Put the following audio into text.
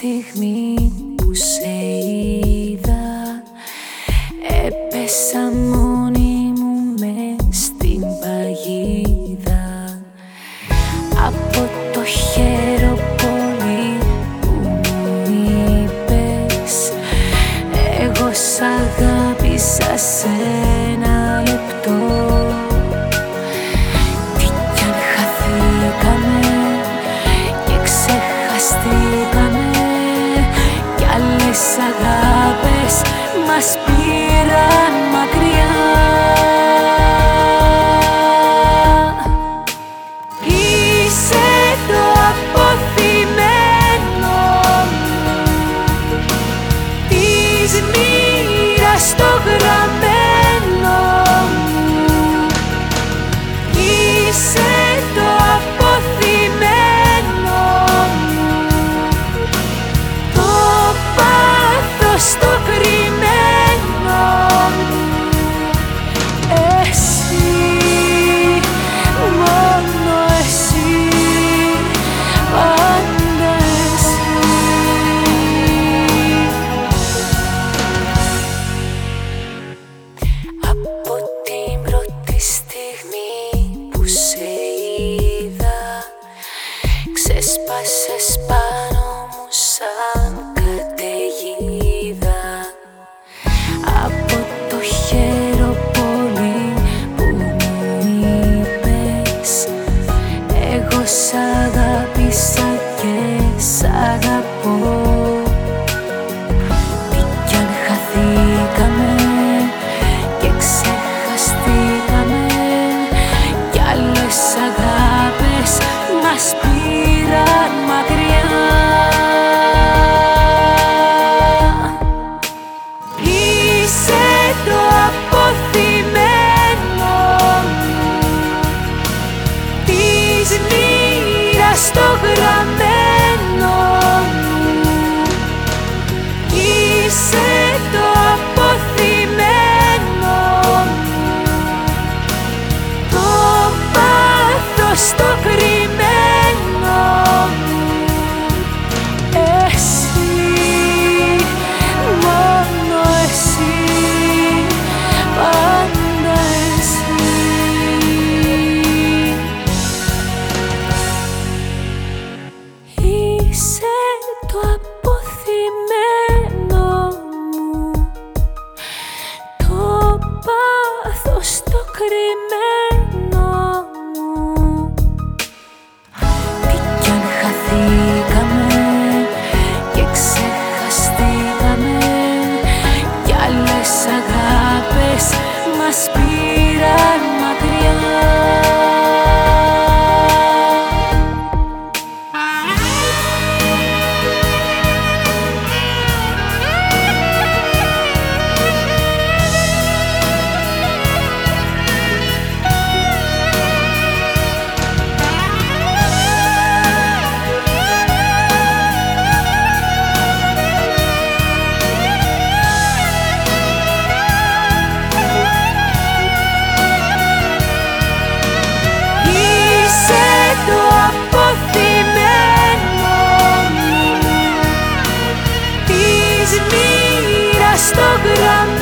πρώτη στιγμή που σε είδα Έπεσα μόνη μου μες στην παγίδα. Από το χέρο πολύ που μου είπες Εγώ σ' αγάπησα σε μας πήραν Από την πρώτη στιγμή που σε είδα Ξέσπασες πάνω must be μας πήραν сто грамм